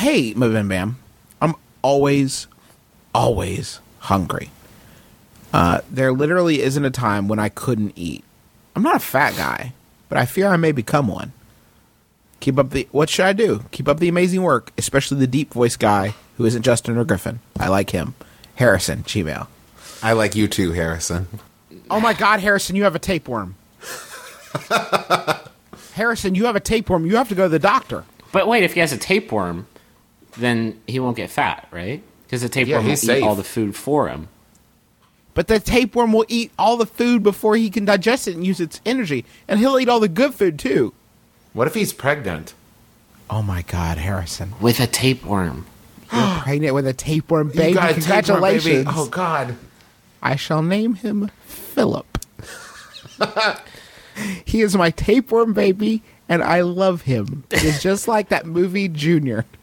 hey, Bam Bam, I'm always, always hungry. Uh, there literally isn't a time when I couldn't eat. I'm not a fat guy, but I fear I may become one. Keep up the. What should I do? Keep up the amazing work, especially the deep voice guy who isn't Justin or Griffin. I like him. Harrison, Gmail. I like you too, Harrison. Oh my God, Harrison, you have a tapeworm. Harrison, you have a tapeworm. You have to go to the doctor. But wait, if he has a tapeworm, then he won't get fat, right? Because the tapeworm will he's eat safe. all the food for him. But the tapeworm will eat all the food before he can digest it and use its energy, and he'll eat all the good food too. What if he's pregnant? Oh my God, Harrison, With a tapeworm. you're pregnant with a tapeworm baby. You got a tapeworm, Congratulations! baby. Oh God. I shall name him Philip. he is my tapeworm baby, and I love him. It's just like that movie Junior.